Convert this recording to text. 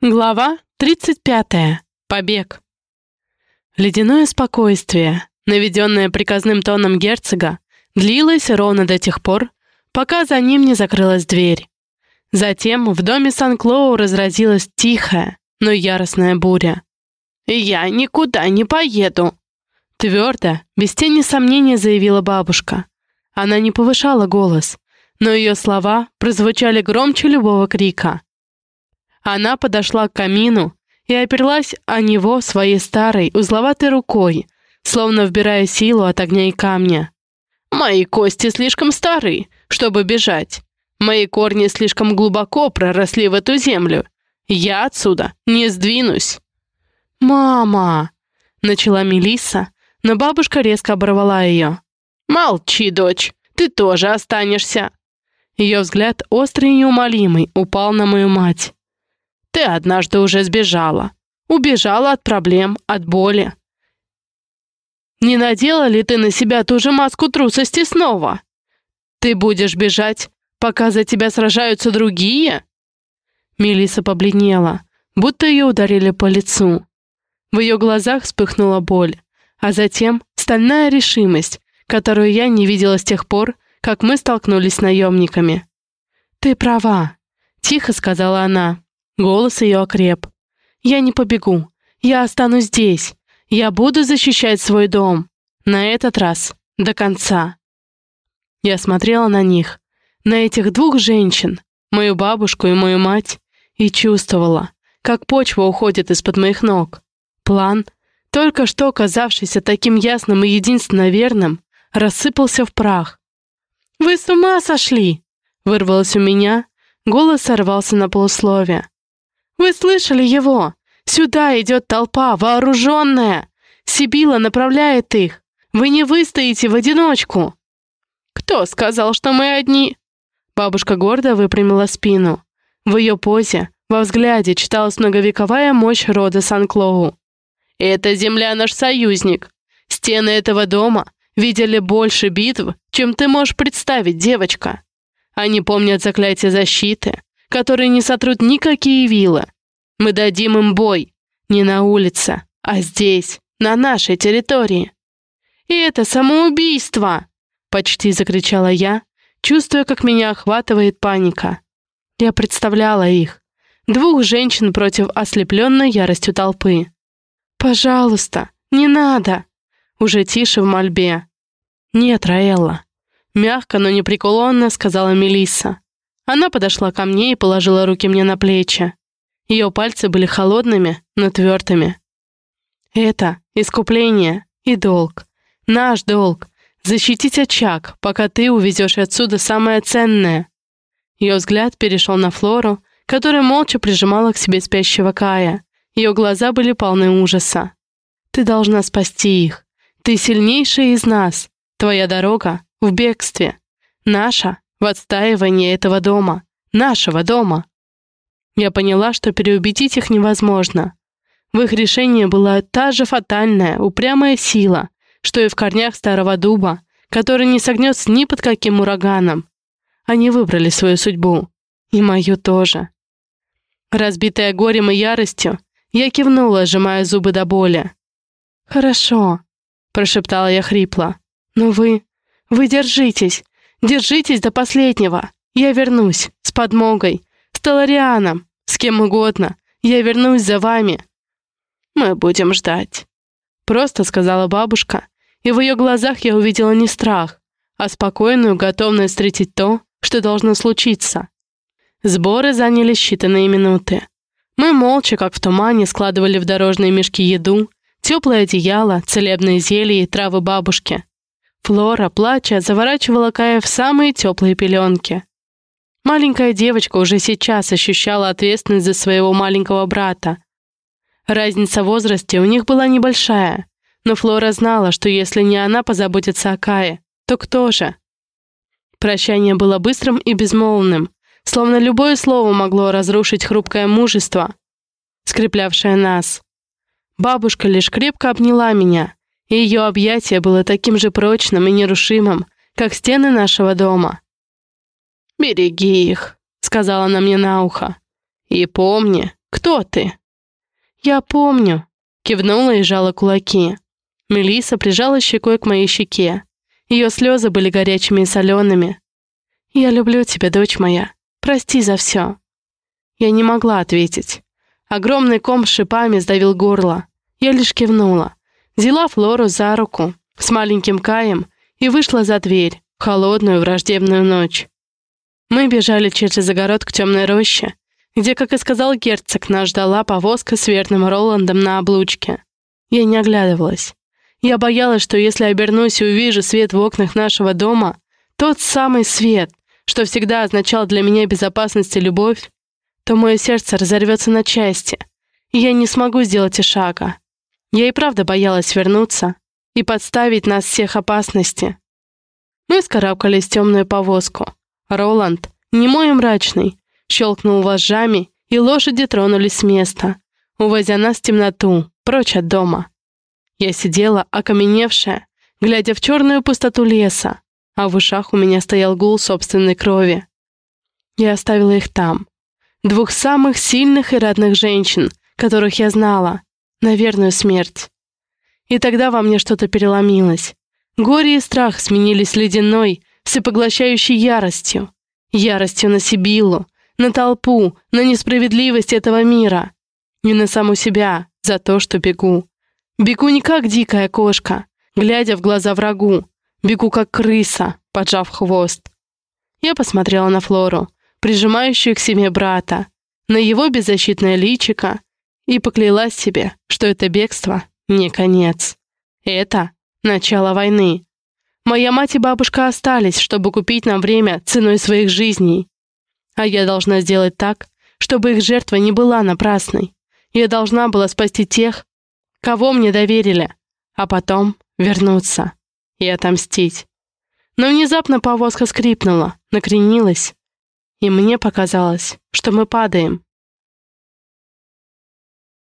Глава 35. Побег. Ледяное спокойствие, наведенное приказным тоном герцога, длилось ровно до тех пор, пока за ним не закрылась дверь. Затем в доме Сан-Клоу разразилась тихая, но яростная буря. «Я никуда не поеду!» Твердо, без тени сомнения заявила бабушка. Она не повышала голос, но ее слова прозвучали громче любого крика. Она подошла к камину и оперлась о него своей старой узловатой рукой, словно вбирая силу от огня и камня. «Мои кости слишком стары, чтобы бежать. Мои корни слишком глубоко проросли в эту землю. Я отсюда не сдвинусь». «Мама!» — начала Мелисса, но бабушка резко оборвала ее. «Молчи, дочь, ты тоже останешься». Ее взгляд острый и неумолимый упал на мою мать. Ты однажды уже сбежала. Убежала от проблем, от боли. Не надела ли ты на себя ту же маску трусости снова? Ты будешь бежать, пока за тебя сражаются другие?» Мелиса побледнела, будто ее ударили по лицу. В ее глазах вспыхнула боль, а затем стальная решимость, которую я не видела с тех пор, как мы столкнулись с наемниками. «Ты права», — тихо сказала она. Голос ее окреп. «Я не побегу. Я останусь здесь. Я буду защищать свой дом. На этот раз. До конца». Я смотрела на них, на этих двух женщин, мою бабушку и мою мать, и чувствовала, как почва уходит из-под моих ног. План, только что казавшийся таким ясным и единственно верным, рассыпался в прах. «Вы с ума сошли!» — вырвалось у меня, голос сорвался на полусловие. Вы слышали его? Сюда идет толпа, вооруженная. Сибила направляет их. Вы не выстоите в одиночку. Кто сказал, что мы одни? Бабушка гордо выпрямила спину. В ее позе, во взгляде читалась многовековая мощь рода Сан-Клоу. «Эта земля наш союзник. Стены этого дома видели больше битв, чем ты можешь представить, девочка. Они помнят заклятие защиты, которые не сотрут никакие вилы. Мы дадим им бой. Не на улице, а здесь, на нашей территории. И это самоубийство!» Почти закричала я, чувствуя, как меня охватывает паника. Я представляла их. Двух женщин против ослепленной яростью толпы. «Пожалуйста, не надо!» Уже тише в мольбе. «Нет, Раэлла», — мягко, но непреклонно сказала Мелисса. Она подошла ко мне и положила руки мне на плечи. Ее пальцы были холодными, но твердыми. «Это искупление и долг. Наш долг — защитить очаг, пока ты увезешь отсюда самое ценное». Ее взгляд перешел на Флору, которая молча прижимала к себе спящего Кая. Ее глаза были полны ужаса. «Ты должна спасти их. Ты сильнейшая из нас. Твоя дорога в бегстве. Наша в отстаивании этого дома, нашего дома. Я поняла, что переубедить их невозможно. В их решении была та же фатальная, упрямая сила, что и в корнях старого дуба, который не согнется ни под каким ураганом. Они выбрали свою судьбу. И мою тоже. Разбитая горем и яростью, я кивнула, сжимая зубы до боли. «Хорошо», — прошептала я хрипло. «Но вы... вы держитесь. Держитесь до последнего. Я вернусь. С подмогой. С Таларианом. С кем угодно. Я вернусь за вами. Мы будем ждать. Просто сказала бабушка, и в ее глазах я увидела не страх, а спокойную готовность встретить то, что должно случиться. Сборы заняли считанные минуты. Мы молча, как в тумане, складывали в дорожные мешки еду, теплое одеяло, целебные зелья и травы бабушки. Флора, плача, заворачивала Кая в самые теплые пеленки. Маленькая девочка уже сейчас ощущала ответственность за своего маленького брата. Разница в возрасте у них была небольшая, но Флора знала, что если не она позаботится о Кае, то кто же? Прощание было быстрым и безмолвным, словно любое слово могло разрушить хрупкое мужество, скреплявшее нас. Бабушка лишь крепко обняла меня, ее объятие было таким же прочным и нерушимым, как стены нашего дома. «Береги их», — сказала она мне на ухо. «И помни, кто ты?» «Я помню», — кивнула и сжала кулаки. Мелиса прижала щекой к моей щеке. Ее слезы были горячими и солеными. «Я люблю тебя, дочь моя. Прости за все». Я не могла ответить. Огромный ком с шипами сдавил горло. Я лишь кивнула. Взяла Флору за руку с маленьким Каем и вышла за дверь в холодную враждебную ночь. Мы бежали через загород к темной роще, где, как и сказал герцог, нас ждала повозка с верным Роландом на облучке. Я не оглядывалась. Я боялась, что если обернусь и увижу свет в окнах нашего дома, тот самый свет, что всегда означал для меня безопасность и любовь, то мое сердце разорвется на части, и я не смогу сделать и шага. Я и правда боялась вернуться и подставить нас всех опасности. Мы скарабкались в темную повозку. Роланд, немой и мрачный, щелкнул вожжами, и лошади тронулись с места, увозя нас в темноту, прочь от дома. Я сидела, окаменевшая, глядя в черную пустоту леса, а в ушах у меня стоял гул собственной крови. Я оставила их там. Двух самых сильных и родных женщин, которых я знала, на смерть. И тогда во мне что-то переломилось. Горе и страх сменились ледяной, всепоглощающей яростью. Яростью на Сибилу, на толпу, на несправедливость этого мира. И на саму себя за то, что бегу. Бегу не как дикая кошка, глядя в глаза врагу. Бегу как крыса, поджав хвост. Я посмотрела на Флору, прижимающую к себе брата, на его беззащитное личико, и поклялась себе, что это бегство не конец. Это начало войны. Моя мать и бабушка остались, чтобы купить нам время ценой своих жизней. А я должна сделать так, чтобы их жертва не была напрасной. Я должна была спасти тех, кого мне доверили, а потом вернуться и отомстить. Но внезапно повозка скрипнула, накренилась, и мне показалось, что мы падаем.